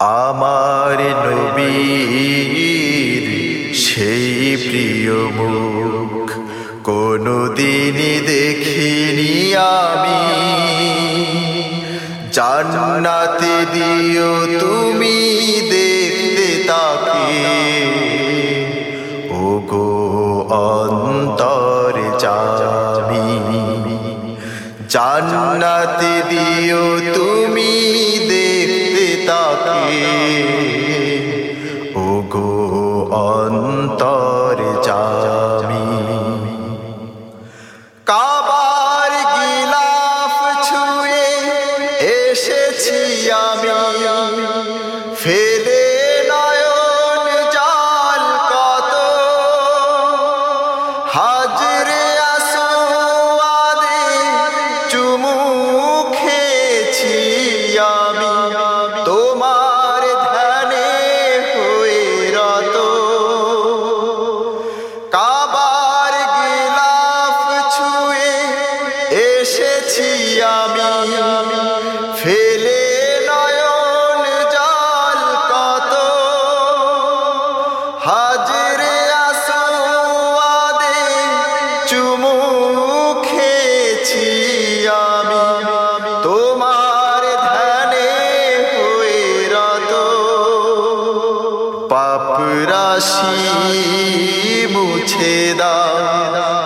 আমার নবীর সেই প্রিয় মুখ কোনদিনই দেখিনি আমি। জান্নাতে দিও তুমি দেখতে তাকে। ও গো অন্তর চাবি জান্নাতে দিও তুমি তাকে ও গো অন্তর চাবি কাবার এসেছি আমি। ফেলে নয়ন জাল কত? হাজরে আসোয়াদে চুমু খেয়েছি আমি। তোমার ধ্যানে হয়ে রত। পাপ রাশি মুছে দাও।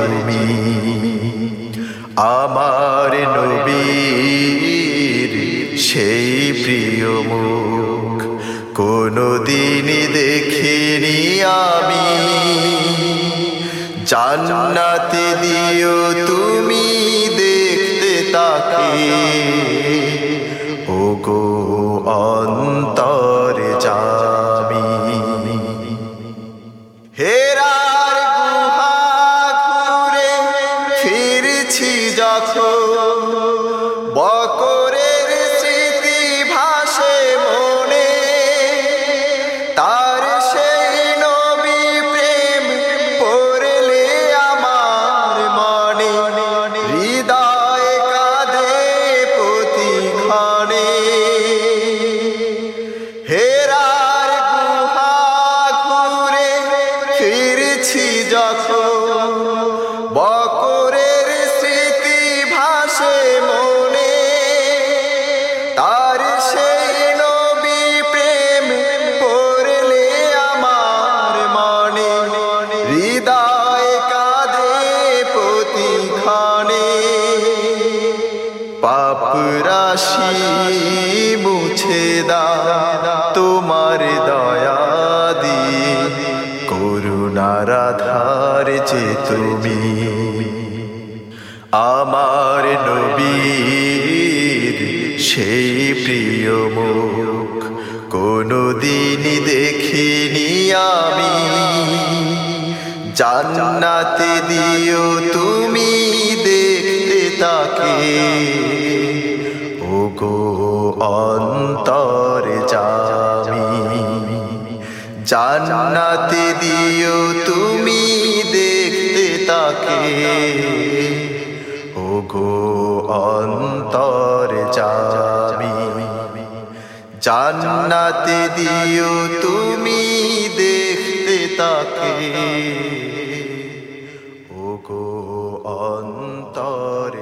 তুমি আমার নবীর সেই প্রিয় মুখ কোনদিন দেখিনি আমি। জান্নাতে দিও তুমি দেখতে তাকে। Grazie. রাশি মুছে দা তোমার দয়া দিয়ে। করুণার আধার যে তুমি। আমার নবীর সেই প্রিয় মুখ কোনদিন দেখিনি আমি। জান্নাতে দিও তুমি দেখতে তাকে। অন্তর যাবি জান্নাতে দিও তুমি দেখতে তাকে। ও গো অন্তর যাবি জান্নাতে দিও তুমি দেখতে তাকে। ও গো অন্তর